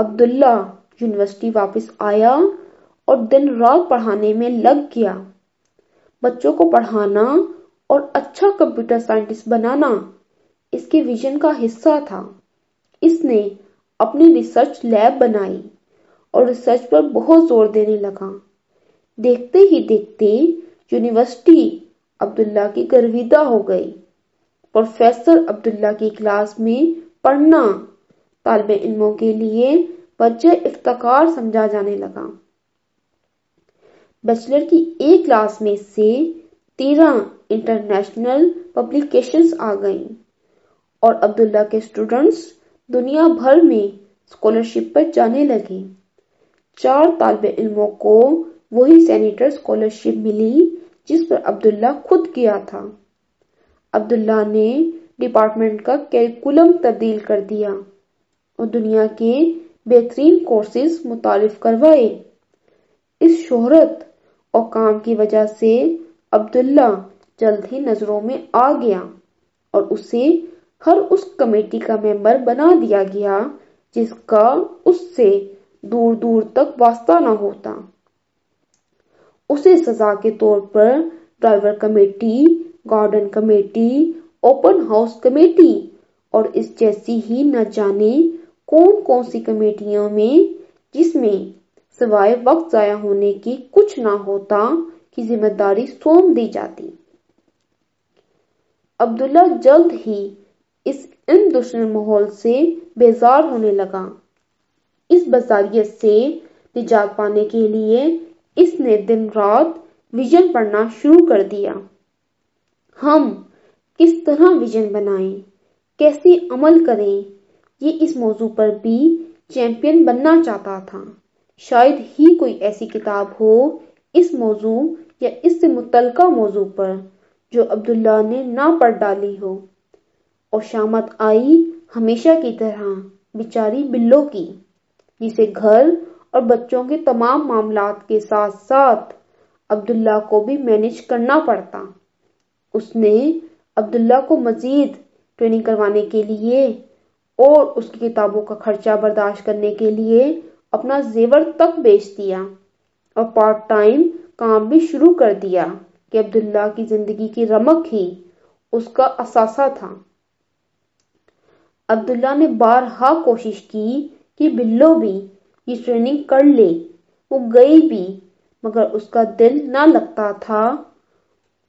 عبداللہ university واپس آیا اور دن رات پڑھانے میں لگ گیا۔ بچوں کو پڑھانا اور اچھا کمپیوٹر سائنٹسٹ بنانا اس کے ویژن کا حصہ تھا۔ اس نے اپنی ریسرچ لیب بنائی اور ریسرچ پر بہت زور دینے لگا۔ دیکھتے ہی دیکھتے یونیورسٹی عبداللہ کی گرویدہ ہو گئی۔ پروفیسر عبداللہ کی کلاس میں پڑھنا طالب علموں کے لیے وجہ افتخار سمجھا جانے لگا۔ بیچلر کی ایک کلاس میں سے تیرہ انٹرنیشنل پبلیکیشنز آ گئیں اور عبداللہ کے اسٹوڈنٹس دنیا بھر میں اسکالرشپ پر جانے لگے۔ چار طالب علموں کو وہی سینیٹر اسکالرشپ ملی جس پر عبداللہ خود کیا تھا۔ عبداللہ نے ڈپارٹمنٹ کا کیریکولم تبدیل کر دیا۔ اور دنیا کے بہترین کورسز متعارف کروائے۔ اس شہرت اور کام کی وجہ سے عبداللہ جلد ہی نظروں میں آ گیا اور اسے ہر اس کمیٹی کا ممبر بنا دیا گیا جس کا اس سے دور دور تک واسطہ نہ ہوتا۔ اسے سزا کے طور پر driver committee, garden committee, open house committee اور اس جیسی ہی نہ جانے کون کون سی کمیٹیوں میں جس میں سوائے وقت ضائع ہونے کی کچھ نہ ہوتا کی ذمہ داری سونپ دی جاتی۔ عبداللہ جلد ہی اس علم دشمن ماحول سے بیزار ہونے لگا۔ اس بزاریت سے نجات پانے کے لیے اس نے دن رات ویژن پڑھنا شروع کر دیا۔ ہم کس طرح ویژن بنائیں؟ کیسے عمل کریں؟ یہ اس موضوع پر بھی چیمپئن بننا چاہتا تھا۔ شاید ہی کوئی ایسی کتاب ہو اس موضوع یا اس سے متعلقہ موضوع پر جو عبداللہ نے نہ پڑھ ڈالی ہو۔ اور شامت آئی ہمیشہ کی طرح بیچاری بلو کی، جسے گھر اور بچوں کے تمام معاملات کے ساتھ ساتھ عبداللہ کو بھی مینج کرنا پڑتا۔ اس نے عبداللہ کو مزید ٹریننگ کروانے کے لیے اور اس کی کتابوں کا خرچہ برداشت کرنے کے لیے اپنا زیور تک بیچ دیا اور پارٹ ٹائم کام بھی شروع کر دیا کہ عبداللہ کی زندگی کی رمق ہی اس کا اثاثہ تھا۔ عبداللہ نے بارہا کوشش کی کہ بلو بھی یہ ٹریننگ کر لے، وہ گئی بھی، مگر اس کا دل نہ لگتا تھا۔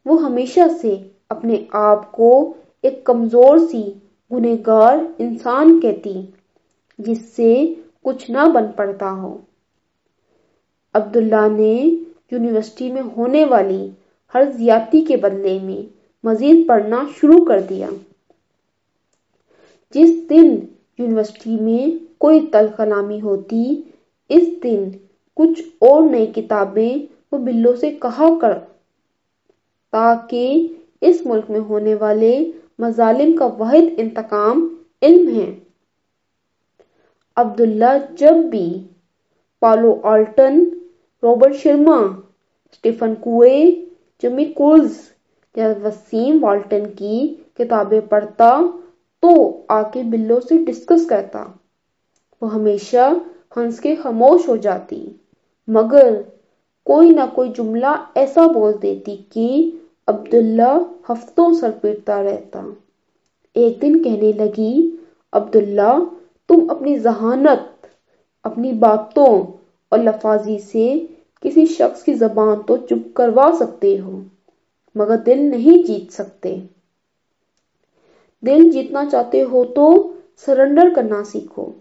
وہ ہمیشہ سے اپنے آپ کو ایک کمزور سی گنہگار انسان کہتی، جس سے کچھ نہ بن پڑتا ہو۔ عبداللہ نے یونیورسٹی میں ہونے والی ہر زیادتی کے بدلے میں مزید پڑھنا شروع کر دیا۔ جس دن یونیورسٹی میں کوئی تل کلامی ہوتی، اس دن کچھ اور نئی کتابیں وہ بلو سے کہا کر، تاکہ اس ملک میں ہونے والے مظالم کا واحد انتقام علم ہے۔ عبداللہ جب بھی پالو آلٹن، روبرٹ شرما اسٹیفن کوئے جمی کولز یا وسیم والٹن کی کتابیں پڑھتا تو آ کے بلو سے ڈسکس کرتا۔ وہ ہمیشہ ہنس کے خاموش ہو جاتی، مگر کوئی نہ کوئی جملہ ایسا بول دیتی کہ عبداللہ ہفتوں سر پیٹتا رہتا۔ ایک دن کہنے لگی، عبداللہ، تم اپنی ذہانت، اپنی باتوں اور لفاظی سے کسی شخص کی زبان تو چپ کروا سکتے ہو، مگر دل نہیں جیت سکتے۔ دل جیتنا چاہتے ہو تو سرنڈر کرنا سیکھو۔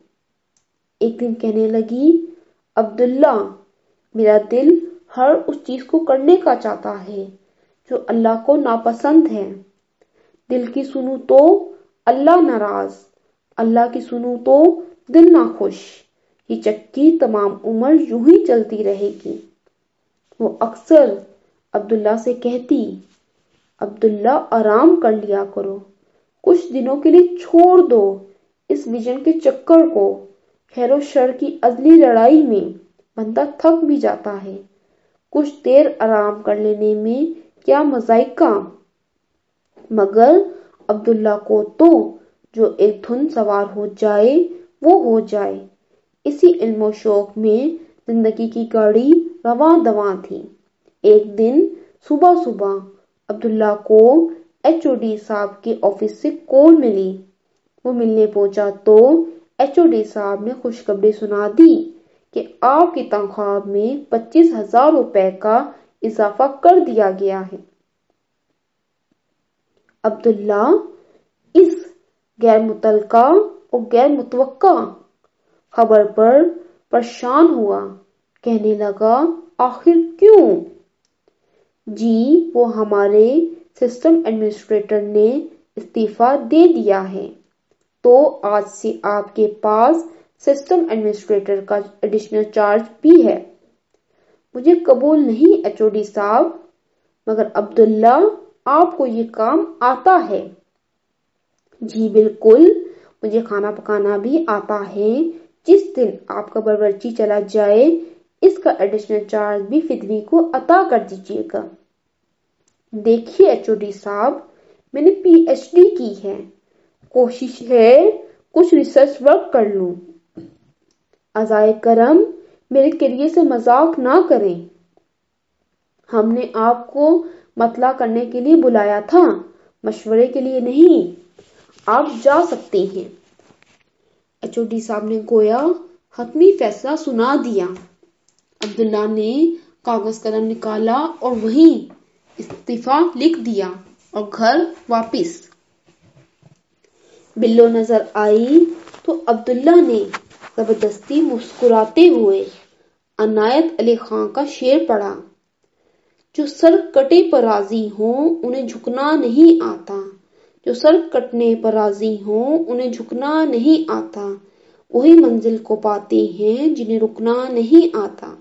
ایک دن کہنے لگی، عبداللہ، میرا دل ہر اس چیز کو کرنے کا چاہتا ہے۔ جو اللہ کو ناپسند ہے دل کی سنو تو اللہ ناراض، اللہ کی سنو تو دل ناخوش۔ یہ چکی تمام عمر یوں ہی چلتی رہے گی۔ وہ اکثر عبداللہ سے کہتی، عبداللہ آرام کر لیا کرو، کچھ دنوں کے لیے چھوڑ دو، اس ویژن کے چکر کو۔ خیر و شر کی ازلی لڑائی میں بندہ تھک بھی جاتا ہے۔ کچھ دیر آرام کر لینے میں کیا مذائقہ مگر عبداللہ کو تو جو ایک دھن سوار ہو جائے، وہ ہو جائے۔ اسی علم و شوق میں زندگی کی گاڑی رواں دواں تھی۔ ایک دن صبح صبح عبداللہ کو ایچ او ڈی صاحب کے آفس سے کال ملی۔ وہ ملنے پہنچا تو ایچ او ڈی صاحب نے خوشخبری سنا دی کہ آپ کی تنخواہ میں پچیس ہزار روپے کا اضافہ کر دیا گیا ہے۔ عبداللہ اس غیر متعلقہ اور غیر متوقع خبر پر پریشان ہوا۔ کہنے لگا، آخر کیوں؟ جی وہ ہمارے سسٹم ایڈمنسٹریٹر نے استعفی دے دیا ہے۔ تو آج سے آپ کے پاس سسٹم ایڈمنسٹریٹر کا ایڈیشنل چارج بھی ہے۔ مجھے قبول نہیں ایچ او ڈی صاحب، مگر عبداللہ، آپ کو یہ کام آتا ہے۔ جی بالکل، مجھے کھانا پکانا بھی آتا ہے۔ جس دن آپ کا برورچی چلا جائے، اس کا ایڈیشنل چارج بھی فدوی کو عطا کر دیجیے گا۔ دیکھیے ایچ او ڈی صاحب، میں نے پی ایچ ڈی کی ہے۔ کوشش ہے، کچھ ریسرچ ورک کر لوں۔ ازائے کرم میرے کریئر سے مذاق نہ کریں۔ ہم نے آپ کو مطلع کرنے کے لیے بلایا تھا، مشورے کے لیے نہیں۔ آپ جا سکتے ہیں۔ ایچ او ڈی صاحب نے گویا حتمی فیصلہ سنا دیا۔ عبداللہ نے کاغذ قلم نکالا اور وہیں استعفی لکھ دیا اور گھر واپس۔ بلو نظر آئی تو عبداللہ نے زبردستی مسکراتے ہوئے عنایت علی خان کا شعر پڑھا۔ جو سر کٹے پر راضی ہوں، انہیں جھکنا نہیں آتا۔ جو سر کٹنے پر راضی ہوں، انہیں جھکنا نہیں آتا۔ وہی منزل کو پاتے ہیں، جنہیں رکنا نہیں آتا۔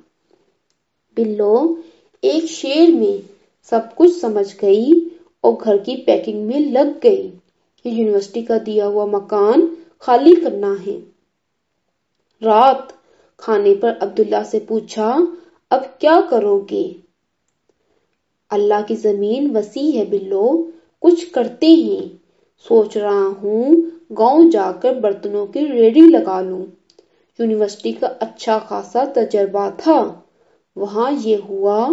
بلو، ایک شیر میں سب کچھ سمجھ گئی اور گھر کی پیکنگ میں لگ گئی کہ یونیورسٹی کا دیا ہوا مکان خالی کرنا ہے۔ رات کھانے پر عبداللہ سے پوچھا، اب کیا کرو گے؟ اللہ کی زمین وسیع ہے بلو، کچھ کرتے ہیں۔ سوچ رہا ہوں گاؤں جا کر برتنوں کی ریڑی لگا لوں۔ یونیورسٹی کا اچھا خاصا تجربہ تھا۔ وہاں یہ ہوا،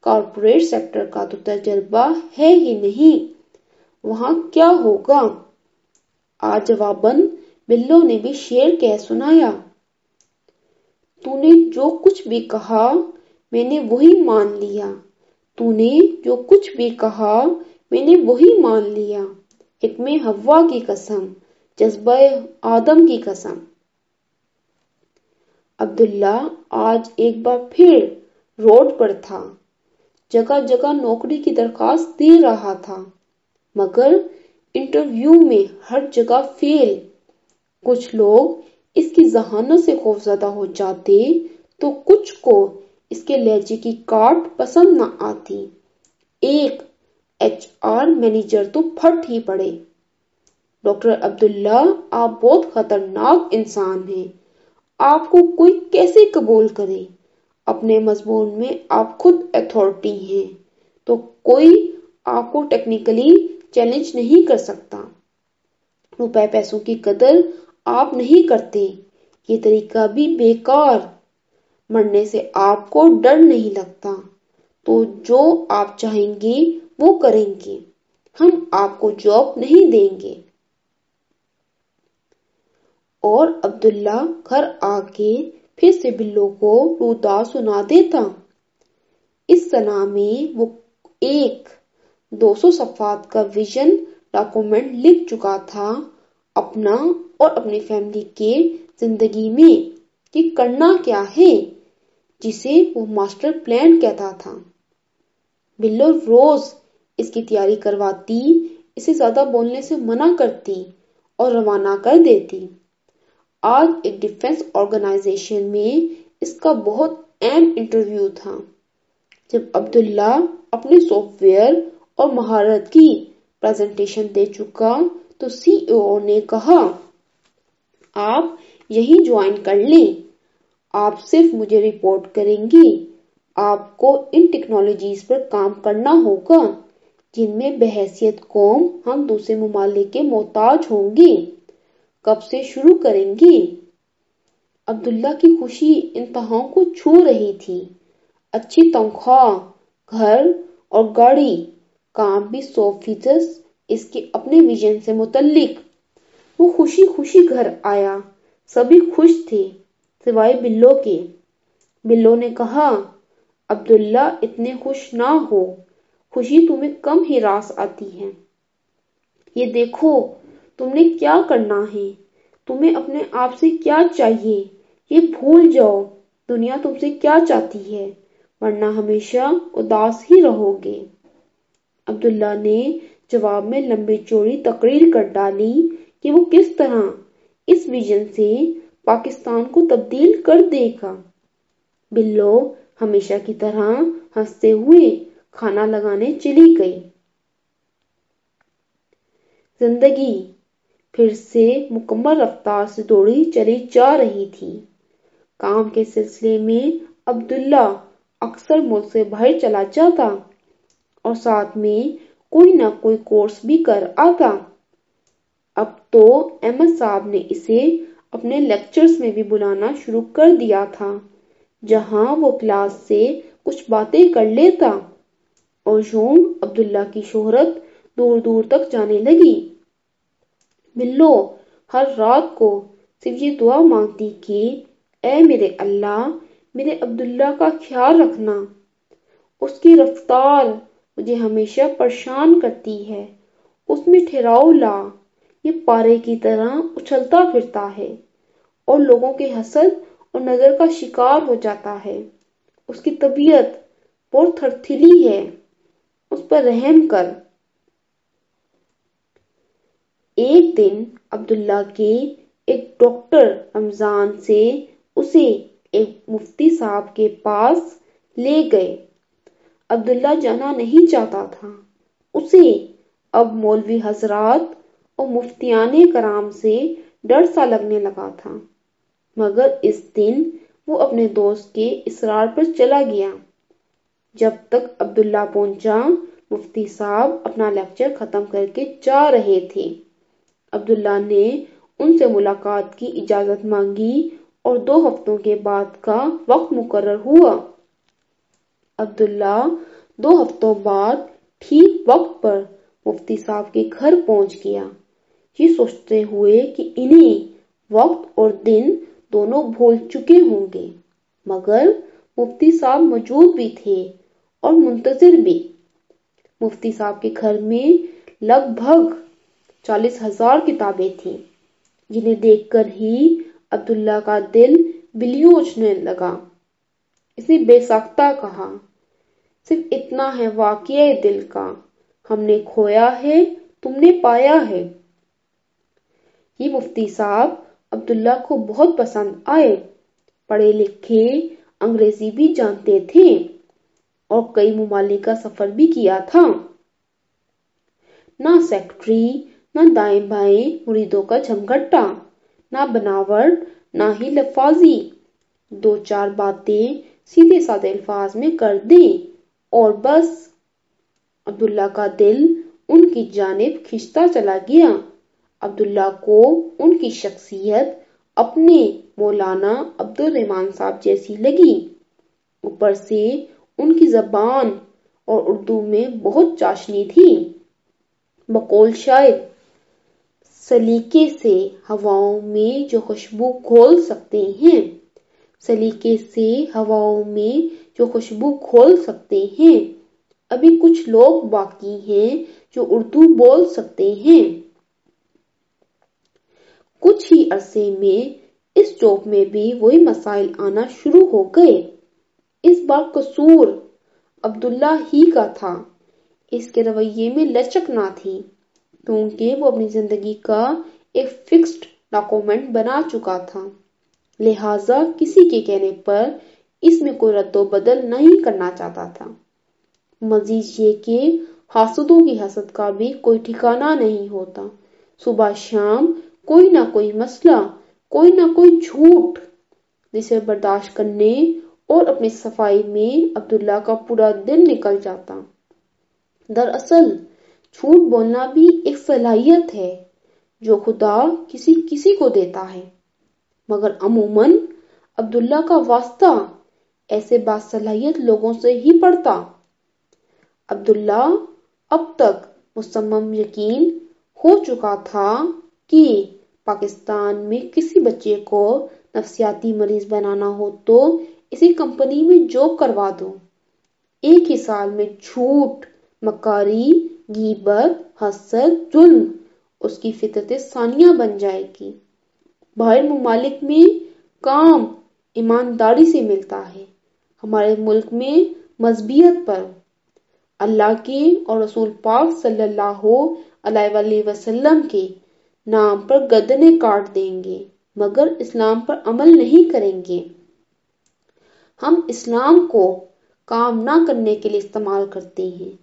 کارپوریٹ سیکٹر کا تو تجربہ ہے ہی نہیں۔ وہاں کیا ہوگا؟ آج جواباً بلو نے بھی شیر کہہ سنایا۔ تو نے جو کچھ بھی کہا، میں نے وہی مان لیا۔ تو نے جو کچھ بھی کہا، میں نے وہی مان لیا۔ حکم ہوا کی قسم، جذبہ آدم کی قسم۔ عبداللہ آج ایک بار پھر روڈ پر تھا۔ جگہ جگہ نوکری کی درخواست دے رہا تھا۔ مگر انٹرویو میں ہر جگہ فیل۔ کچھ لوگ اس کی ذہانت سے خوفزدہ ہو جاتے تو کچھ کو اس کے لہجے کی کاٹ پسند نہ آتی۔ ایک ایچ آر مینیجر تو پھٹ ہی پڑے۔ ڈاکٹر عبداللہ، آپ بہت خطرناک انسان ہیں۔ آپ کو کوئی کیسے قبول کرے؟ اپنے مضمون میں آپ خود اتھارٹی ہیں۔ تو کوئی آپ کو ٹیکنیکلی چیلنج نہیں کر سکتا۔ روپے پیسوں کی قدر آپ نہیں کرتے۔ یہ طریقہ بھی بیکار۔ مرنے سے آپ کو ڈر نہیں لگتا۔ تو جو آپ چاہیں گے وہ کریں گے۔ ہم آپ کو جاب نہیں دیں گے۔ اور عبداللہ گھر آ کے پھر سے بلو کو رودا سنا دیتا۔ اس سنا میں وہ ایک دو سو صفحات کا ویژن ڈاکومنٹ لکھ چکا تھا۔ اپنا اور اپنی فیملی کے زندگی میں کہ کرنا کیا ہے، جسے وہ ماسٹر پلان کہتا تھا۔ بلو روز اس کی تیاری کرواتی، اسے زیادہ بولنے سے منع کرتی اور روانہ کر دیتی۔ آج ایک ڈیفنس آرگنائزیشن میں اس کا بہت اہم انٹرویو تھا۔ جب عبداللہ اپنے سافٹ ویئر اور مہارت کی پریزنٹیشن دے چکا تو سی او نے کہا آپ یہی جوائن کر لیں۔ آپ صرف مجھے رپورٹ کریں گی۔ آپ کو ان ٹیکنالوجیز پر کام کرنا ہوگا، جن میں بحیثیت قوم ہم دوسرے ممالک کے محتاج ہوں گے۔ کب سے شروع کریں گی عبداللہ کی خوشی انتہاؤں کو چھو رہی تھی۔ اچھی تنخواہ، گھر اور گاڑی، کام بھی سو فیصد اس کے اپنے ویژن سے متعلق۔ وہ خوشی خوشی گھر آیا۔ سبھی خوش تھے سوائے بلو کے۔ بلو نے کہا، عبداللہ، اتنے خوش نہ ہو۔ خوشی تمہیں کم ہی راس آتی ہے۔ یہ دیکھو، تم نے کیا کرنا ہے؟ تمہیں اپنے آپ سے کیا چاہیے؟ یہ بھول جاؤ۔ دنیا تم سے کیا چاہتی ہے؟ ورنہ ہمیشہ اداس ہی رہو گے۔ عبداللہ نے جواب میں لمبی چوڑی تقریر کر ڈالی۔ کہ وہ کس طرح اس ویژن سے پاکستان کو تبدیل کر دے گا۔ بلو ہمیشہ کی طرح ہنستے ہوئے کھانا لگانے چلی گئی زندگی پھر سے مکمل رفتار سے دوڑی چلی جا رہی تھی۔ کام کے سلسلے میں عبداللہ اکثر ملک سے باہر چلا جاتا اور ساتھ میں کوئی نہ کوئی کورس بھی کر آتا۔ اب تو احمد صاحب نے اسے اپنے لیکچرز میں بھی بلانا شروع کر دیا تھا، جہاں وہ کلاس سے کچھ باتیں کر لیتا۔ اور یوں عبداللہ کی شہرت دور دور تک جانے لگی۔ بلو ہر رات کو صرف یہ دعا مانگتی کہ اے میرے اللہ، میرے عبداللہ کا خیال رکھنا۔ اس کی رفتار مجھے ہمیشہ پریشان کرتی ہے۔ اس میں ٹھہراؤ لا۔ یہ پارے کی طرح اچھلتا پھرتا ہے اور لوگوں کے حسد اور نظر کا شکار ہو جاتا ہے۔ اس کی طبیعت بہت تھرتھلی ہے۔ اس پر رحم کر۔ ایک دن عبداللہ کے ایک ڈاکٹر رمضان سے اسے ایک مفتی صاحب کے پاس لے گئے۔ عبداللہ جانا نہیں چاہتا تھا۔ اسے اب مولوی حضرات اور مفتیان کرام سے ڈر سا لگنے لگا تھا۔ مگر اس دن وہ اپنے دوست کے اصرار پر چلا گیا۔ جب تک عبداللہ پہنچا، مفتی صاحب اپنا لیکچر ختم کر کے جا رہے تھے۔ عبداللہ نے ان سے ملاقات کی اجازت مانگی اور دو ہفتوں کے بعد کا وقت مقرر ہوا۔ عبداللہ دو ہفتوں بعد ٹھیک وقت پر مفتی صاحب کے گھر پہنچ گیا۔ یہ سوچتے ہوئے کہ انہیں وقت اور دن دونوں بھول چکے ہوں گے۔ مگر مفتی صاحب موجود بھی تھے اور منتظر بھی۔ مفتی صاحب کے گھر میں لگ بھگ چالیس ہزار کتابیں تھیں، جنہیں دیکھ کر ہی عبداللہ کا دل بلیوچنے لگا۔ اس نے بے ساختہ کہا، صرف اتنا ہے واقعہ دل کا، ہم نے کھویا ہے، تم نے پایا ہے۔ یہ مفتی صاحب عبداللہ کو بہت پسند آئے۔ پڑھے لکھے انگریزی بھی جانتے تھے اور کئی ممالک کا سفر بھی کیا تھا۔ نہ سیکٹری، نہ دائیں بائیں مریدوں کا جھمگٹا نہ بناوٹ، نہ ہی لفاظی۔ دو چار باتیں سیدھے سادے الفاظ میں کر دیں اور بس۔ عبداللہ کا دل ان کی جانب کھنچتا چلا گیا۔ عبداللہ کو ان کی شخصیت اپنے مولانا عبد الرحمان صاحب جیسی لگی۔ اوپر سے ان کی زبان اور اردو میں بہت چاشنی تھی۔ بقول شاید سلیقے سے ہواؤں میں جو خوشبو کھول سکتے ہیں، سلیقے سے ہواؤں میں جو خوشبو کھول سکتے ہیں۔ ابھی کچھ لوگ باقی ہیں جو اردو بول سکتے ہیں۔ کچھ ہی عرصے میں اس چوک میں بھی وہی مسائل آنا شروع ہو گئے۔ اس بار قصور عبداللہ ہی کا تھا۔ اس کے رویے میں لچک نہ تھی، کیونکہ وہ اپنی زندگی کا ایک فکسڈ ڈاکومنٹ بنا چکا تھا۔ لہذا کسی کے کہنے پر اس میں کوئی رد و بدل نہیں کرنا چاہتا تھا۔ مزید یہ کہ حاسدوں کی حسد کا بھی کوئی ٹھکانہ نہیں ہوتا۔ صبح شام کوئی نہ کوئی مسئلہ، کوئی نہ کوئی جھوٹ جسے برداشت کرنے اور اپنی صفائی میں عبداللہ کا پورا دن نکل جاتا۔ دراصل، جھوٹ بولنا بھی ایک صلاحیت ہے جو خدا کسی کسی کو دیتا ہے۔ مگر عموماً، عبداللہ کا واسطہ ایسے باصلاحیت لوگوں سے ہی پڑتا۔ عبداللہ اب تک مسمم یقین ہو چکا تھا کہ پاکستان میں کسی بچے کو نفسیاتی مریض بنانا ہو تو اسی کمپنی میں جاب کروا دو۔ ایک ہی سال میں جھوٹ، مکاری غیبت حسد، ظلم، اس کی فطرت ثانیہ بن جائے گی۔ باہر ممالک میں کام ایمانداری سے ملتا ہے۔ ہمارے ملک میں مذہبیت پر اللہ کے اور رسول پاک صلی اللہ علیہ وسلم کے نام پر گدنے کاٹ دیں گے، مگر اسلام پر عمل نہیں کریں گے۔ ہم اسلام کو کام نہ کرنے کے لیے استعمال کرتے ہیں۔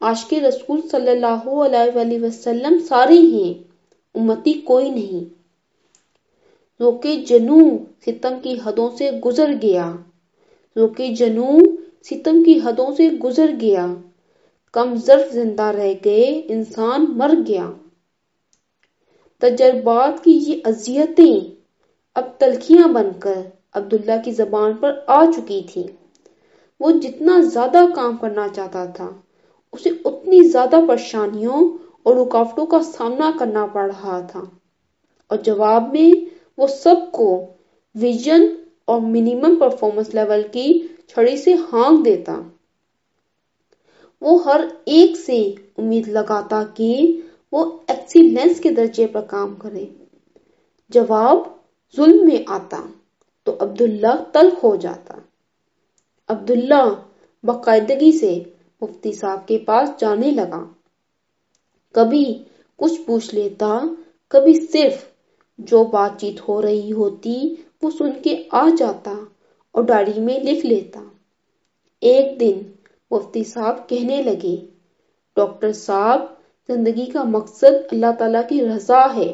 آج کے رسول صلی اللہ علیہ وآلہ وسلم سارے ہیں، امتی کوئی نہیں۔ روکے جنو ستم کی حدوں سے گزر گیا۔ روکے جنو ستم کی حدوں سے گزر گیا۔ کم ظرف زندہ رہ گئے، انسان مر گیا۔ تجربات کی یہ اذیتیں اب تلخیاں بن کر عبداللہ کی زبان پر آ چکی تھی وہ جتنا زیادہ کام کرنا چاہتا تھا، اسے اتنی زیادہ پریشانیوں اور رکاوٹوں کا سامنا کرنا پڑ رہا تھا۔ اور جواب میں، وہ سب کو ویژن اور منیمم پرفارمنس لیول کی چھڑی سے ہانگ دیتا۔ وہ ہر ایک سے امید لگاتا کہ وہ ایکسیلنس کے درجے پر کام کرے جواب، ظلم میں آتا تو عبداللہ تلخ ہو جاتا۔ عبداللہ باقاعدگی سے مفتی صاحب کے پاس جانے لگا۔ کبھی کچھ پوچھ لیتا، کبھی صرف جو بات چیت ہو رہی ہوتی وہ سن کے آ جاتا اور ڈائری میں لکھ لیتا۔ ایک دن مفتی صاحب کہنے لگے، ڈاکٹر صاحب زندگی کا مقصد اللہ تعالیٰ کی رضا ہے۔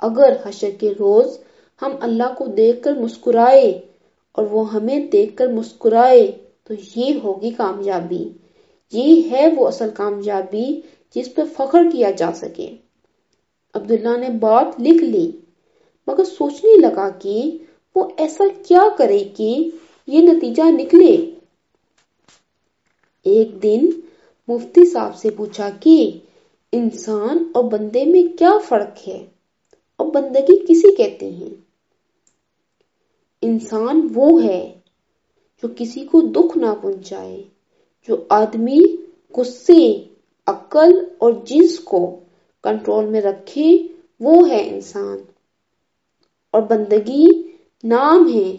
اگر حشر کے روز ہم اللہ کو دیکھ کر مسکرائے اور وہ ہمیں دیکھ کر مسکرائے تو یہ ہوگی کامیابی۔ یہ ہے وہ اصل کامیابی جس پہ فخر کیا جا سکے۔ عبداللہ نے بات لکھ لی، مگر سوچنے لگا کہ وہ ایسا کیا کرے کہ یہ نتیجہ نکلے۔ ایک دن مفتی صاحب سے پوچھا کہ انسان اور بندے میں کیا فرق ہے؟ اور بندگی کسی کہتے ہیں؟ انسان وہ ہے جو کسی کو دکھ نہ پہنچائے، جو آدمی غصے، عقل اور جنس کو کنٹرول میں رکھے، وہ ہے انسان۔ اور بندگی نام ہے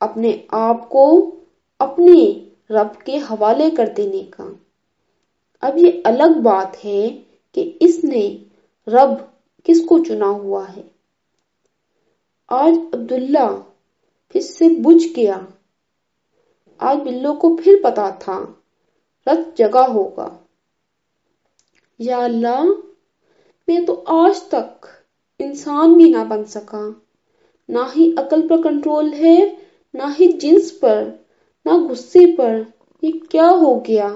اپنے آپ کو اپنے رب کے حوالے کر دینے کا۔ اب یہ الگ بات ہے کہ اس نے رب کس کو چنا ہوا ہے؟ آج عبداللہ پھر سے بجھ گیا۔ آج بلو کو پھر پتا تھا رت جگہ ہوگا۔ یا اللہ، میں تو آج تک انسان بھی نہ بن سکا۔ نہ ہی عقل پر کنٹرول ہے، نہ ہی جنس پر، نہ غصے پر۔ یہ کیا ہو گیا؟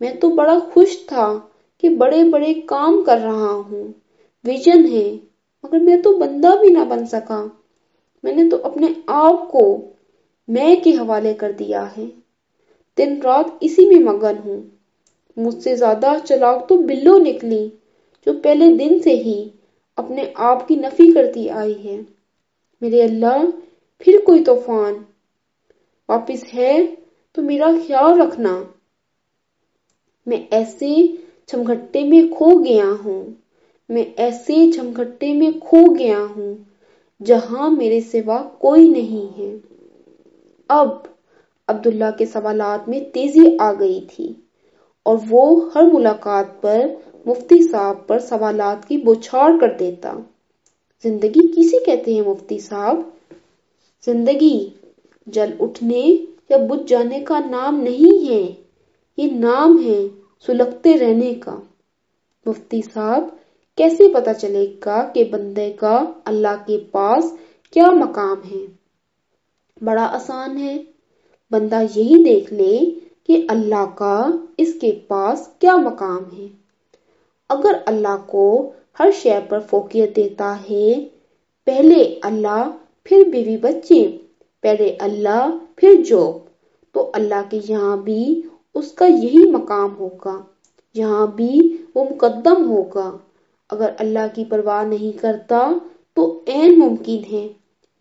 میں تو بڑا خوش تھا۔ کہ بڑے بڑے کام کر رہا ہوں۔ ویژن ہے، مگر میں تو بندہ بھی نہ بن سکا۔ میں نے تو اپنے آپ کو میں کے حوالے کر دیا ہے۔ دن رات اسی میں مگن ہوں۔ مجھ سے زیادہ چلاک تو بلو نکلی، جو پہلے دن سے ہی اپنے آپ کی نفی کرتی آئی ہے میرے اللہ، پھر کوئی طوفان؟ واپس ہے تو میرا خیال رکھنا۔ میں ایسے چھمگھٹے میں کھو گیا ہوں۔ میں ایسے چھمگھٹے میں کھو گیا ہوں جہاں میرے سوا کوئی نہیں ہے۔ اب عبداللہ کے سوالات میں تیزی آ گئی تھی اور وہ ہر ملاقات پر مفتی صاحب پر سوالات کی بوچھاڑ کر دیتا۔ زندگی کسی کہتے ہیں مفتی صاحب؟ زندگی جل اٹھنے یا بجھ جانے کا نام نہیں ہے، یہ نام ہے۔ سلگتے رہنے کا۔ مفتی صاحب، کیسے پتا چلے گا کہ بندے کا اللہ کے پاس کیا مقام ہے؟ بڑا آسان ہے۔ بندہ یہی دیکھ لے کہ اللہ کا اس کے پاس کیا مقام ہے۔ اگر اللہ کو ہر شے پر فوقیت دیتا ہے، پہلے اللہ، پھر بیوی بچے، پہلے اللہ، پھر جاب تو اللہ کے یہاں بھی اس کا یہی مقام ہوگا، یہاں بھی وہ مقدم ہوگا۔ اگر اللہ کی پرواہ نہیں کرتا تو این ممکن ہے۔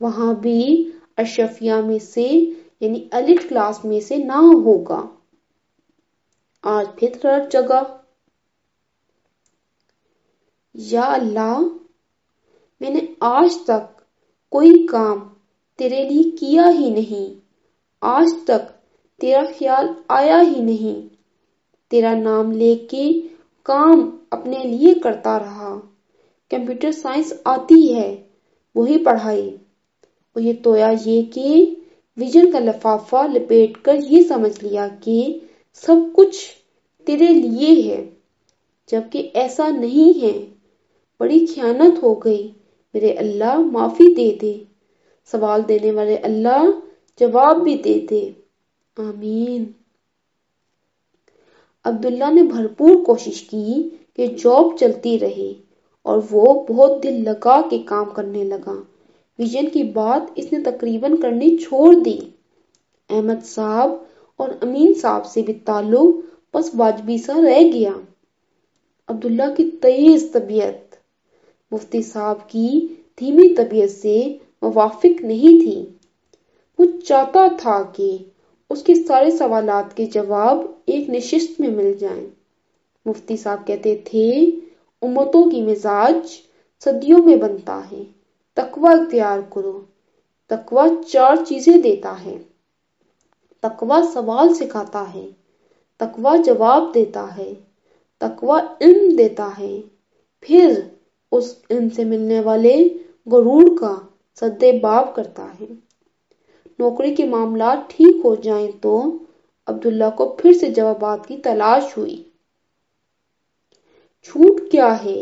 وہاں بھی اشرفیہ میں سے یعنی ایلٹ کلاس میں سے نہ ہوگا۔ آج پھر جگہ۔ یا اللہ، میں نے آج تک کوئی کام تیرے لیے کیا ہی نہیں۔ آج تک تیرا خیال آیا ہی نہیں۔ تیرا نام لے کے کام اپنے لیے کرتا رہا۔ کمپیوٹر سائنس آتی ہے، وہی پڑھائی۔ اور یہ تویا یہ کہ ویژن کا لفافہ لپیٹ کر یہ سمجھ لیا کہ سب کچھ تیرے لیے ہے، جبکہ ایسا نہیں ہے۔ بڑی خیانت ہو گئی۔ میرے اللہ معافی دے دے۔ سوال دینے والے اللہ جواب بھی دے دے۔ آمین۔ عبداللہ نے بھرپور کوشش کی کہ جاب چلتی رہے اور وہ بہت دل لگا کے کام کرنے لگا۔ ویژن کی بات اس نے تقریباً کرنی چھوڑ دی۔ احمد صاحب اور امین صاحب سے بھی تعلق بس واجبی سا رہ گیا۔ عبداللہ کی تیز طبیعت۔ مفتی صاحب کی دھیمی طبیعت سے موافق نہیں تھی۔ وہ چاہتا تھا کہ اس کے سارے سوالات کے جواب ایک نشست میں مل جائیں۔ مفتی صاحب کہتے تھے، امتوں کی مزاج صدیوں میں بنتا ہے، تقوی اختیار کرو، تقوی چار چیزیں دیتا ہے، تقوی سوال سکھاتا ہے، تقوی جواب دیتا ہے، تقوی علم دیتا ہے۔ پھر اس علم سے ملنے والے غرور کا سدے باب کرتا ہے۔ نوکری کے معاملات ٹھیک ہو جائیں تو عبداللہ کو پھر سے جوابات کی تلاش ہوئی۔ چھوٹ کیا ہے؟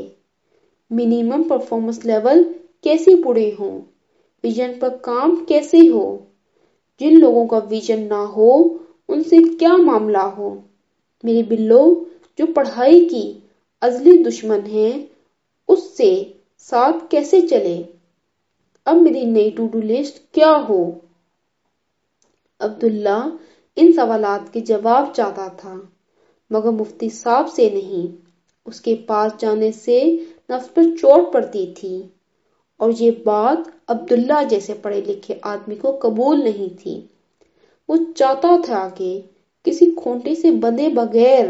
منیمم پرفارمنس لیول کیسے پورے ہوں؟ ویژن پر کام کیسے ہو؟ جن لوگوں کا ویژن نہ ہو، ان سے کیا معاملہ ہو؟ میری بلو، جو پڑھائی کی ازلی دشمن ہے اس سے ساتھ کیسے چلے اب میری نئی ٹو ڈو لسٹ کیا ہو؟ عبداللہ ان سوالات کے جواب چاہتا تھا، مگر مفتی صاحب سے نہیں۔ اس کے پاس جانے سے نفس پر چوٹ پڑتی تھی، اور یہ بات عبداللہ جیسے پڑھے لکھے آدمی کو قبول نہیں تھی۔ وہ چاہتا تھا کہ کسی کھونٹے سے بندے بغیر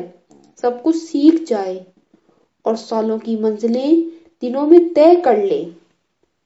سب کچھ سیکھ جائے اور سالوں کی منزلیں دنوں میں طے کر لے۔